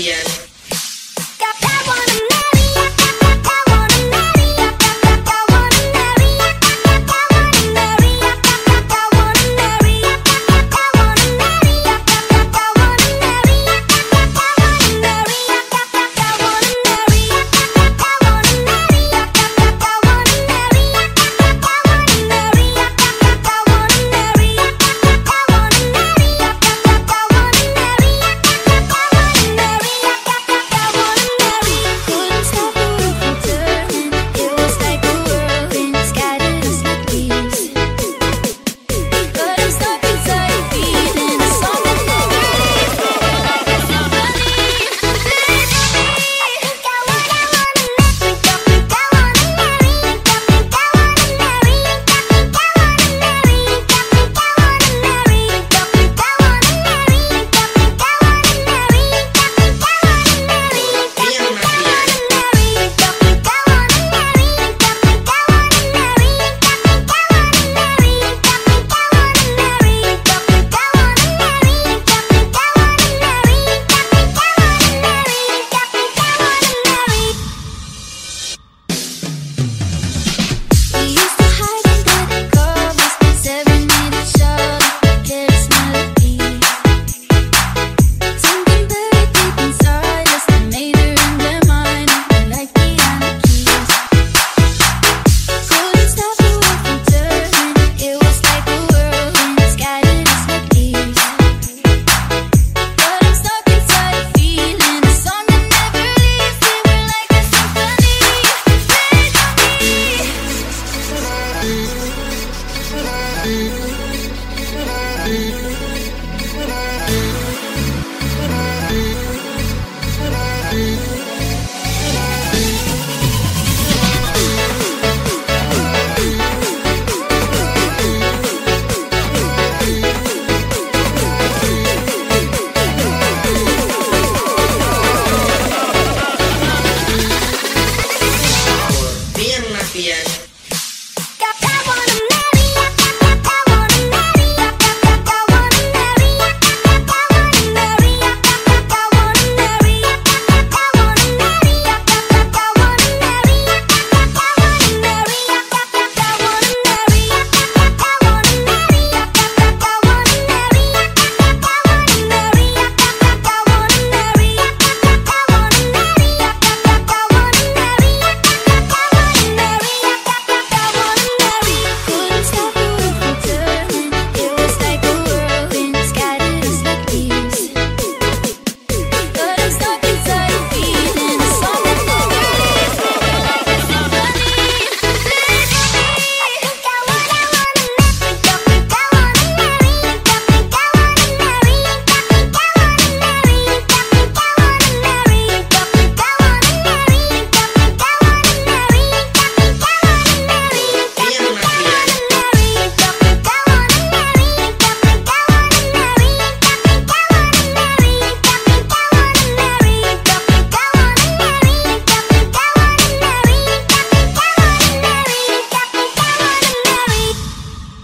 Yeah.